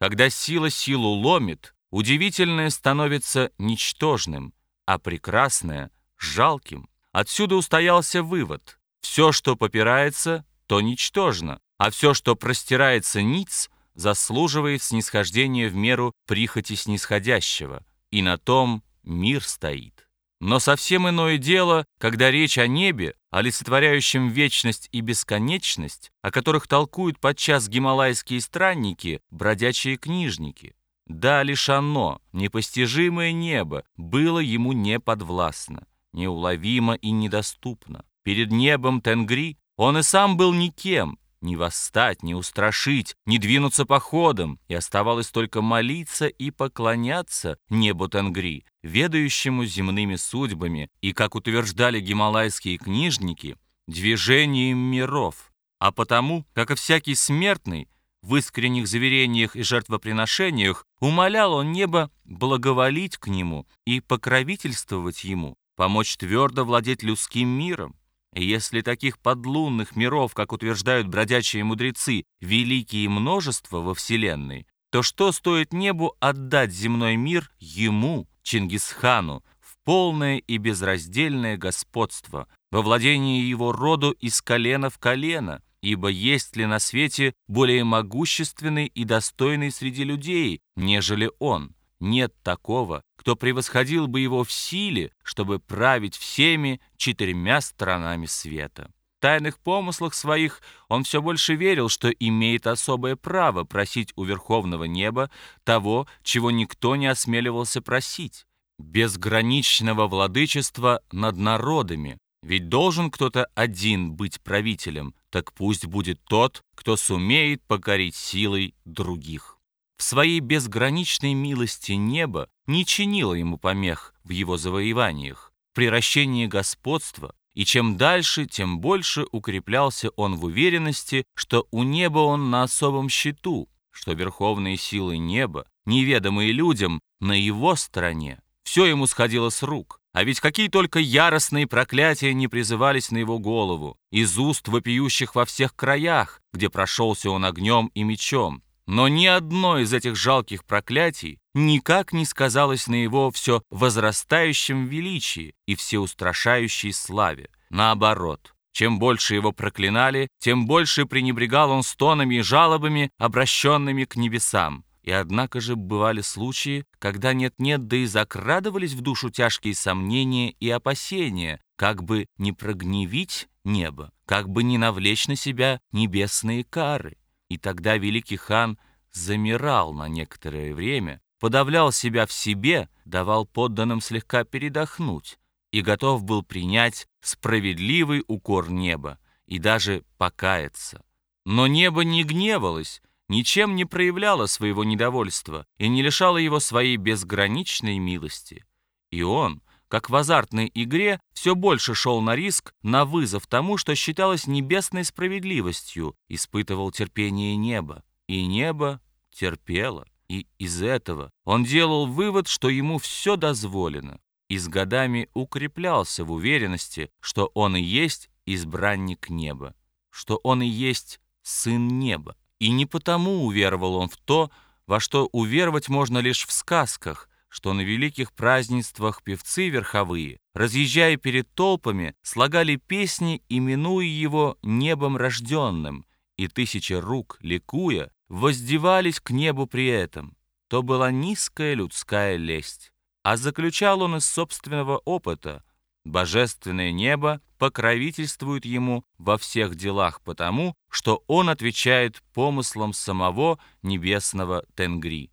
Когда сила силу ломит, удивительное становится ничтожным, а прекрасное — жалким. Отсюда устоялся вывод. Все, что попирается, то ничтожно, а все, что простирается ниц, заслуживает снисхождения в меру прихоти снисходящего, и на том мир стоит. Но совсем иное дело, когда речь о небе, олицетворяющем вечность и бесконечность, о которых толкуют подчас гималайские странники, бродячие книжники. Да, лишь оно, непостижимое небо, было ему неподвластно, неуловимо и недоступно. Перед небом Тенгри он и сам был никем, не восстать, не устрашить, не двинуться походом, и оставалось только молиться и поклоняться небу Тенгри, ведающему земными судьбами и, как утверждали гималайские книжники, движением миров. А потому, как и всякий смертный, в искренних заверениях и жертвоприношениях умолял он небо благоволить к нему и покровительствовать ему, помочь твердо владеть людским миром. Если таких подлунных миров, как утверждают бродячие мудрецы, великие множество во Вселенной, то что стоит небу отдать земной мир ему, Чингисхану, в полное и безраздельное господство, во владении его роду из колена в колено, ибо есть ли на свете более могущественный и достойный среди людей, нежели он? Нет такого, кто превосходил бы его в силе, чтобы править всеми четырьмя сторонами света. В тайных помыслах своих он все больше верил, что имеет особое право просить у верховного неба того, чего никто не осмеливался просить — безграничного владычества над народами. Ведь должен кто-то один быть правителем, так пусть будет тот, кто сумеет покорить силой других в своей безграничной милости небо не чинило ему помех в его завоеваниях, приращении господства, и чем дальше, тем больше укреплялся он в уверенности, что у неба он на особом счету, что верховные силы неба, неведомые людям, на его стороне. Все ему сходило с рук, а ведь какие только яростные проклятия не призывались на его голову, из уст вопиющих во всех краях, где прошелся он огнем и мечом, но ни одно из этих жалких проклятий никак не сказалось на его все возрастающем величии и всеустрашающей славе. Наоборот, чем больше его проклинали, тем больше пренебрегал он стонами и жалобами, обращенными к небесам. И однако же бывали случаи, когда нет-нет, да и закрадывались в душу тяжкие сомнения и опасения, как бы не прогневить небо, как бы не навлечь на себя небесные кары. И тогда великий хан замирал на некоторое время, подавлял себя в себе, давал подданным слегка передохнуть и готов был принять справедливый укор неба и даже покаяться. Но небо не гневалось, ничем не проявляло своего недовольства и не лишало его своей безграничной милости. И он, как в азартной игре, все больше шел на риск, на вызов тому, что считалось небесной справедливостью, испытывал терпение неба. И небо терпело. И из этого он делал вывод, что ему все дозволено. И с годами укреплялся в уверенности, что он и есть избранник неба, что он и есть сын неба. И не потому уверовал он в то, во что уверовать можно лишь в сказках, что на великих празднествах певцы верховые, разъезжая перед толпами, слагали песни, именуя его небом рожденным, и тысячи рук, ликуя, воздевались к небу при этом. То была низкая людская лесть. А заключал он из собственного опыта. Божественное небо покровительствует ему во всех делах потому, что он отвечает помыслам самого небесного Тенгри.